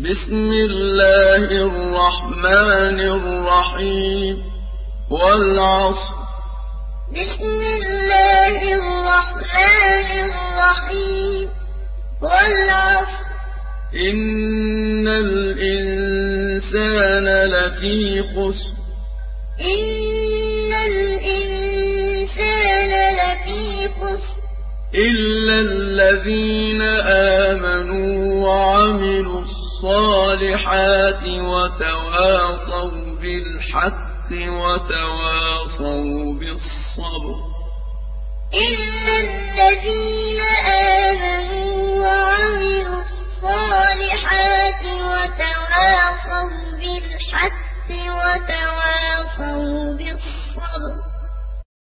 بسم الله الرحمن الرحيم. والعصر. بسم الله الرحمن الرحيم. والعصر. إن الإنسان لفي خسر. إن الإنسان لفي خسر. إلا الذين آمنوا وعملوا الصالحات وتواصوا بالحق وتواصوا بالصبر. إلا الذين آمنوا وعملوا الصالحات وتواصوا بالحق وتواصوا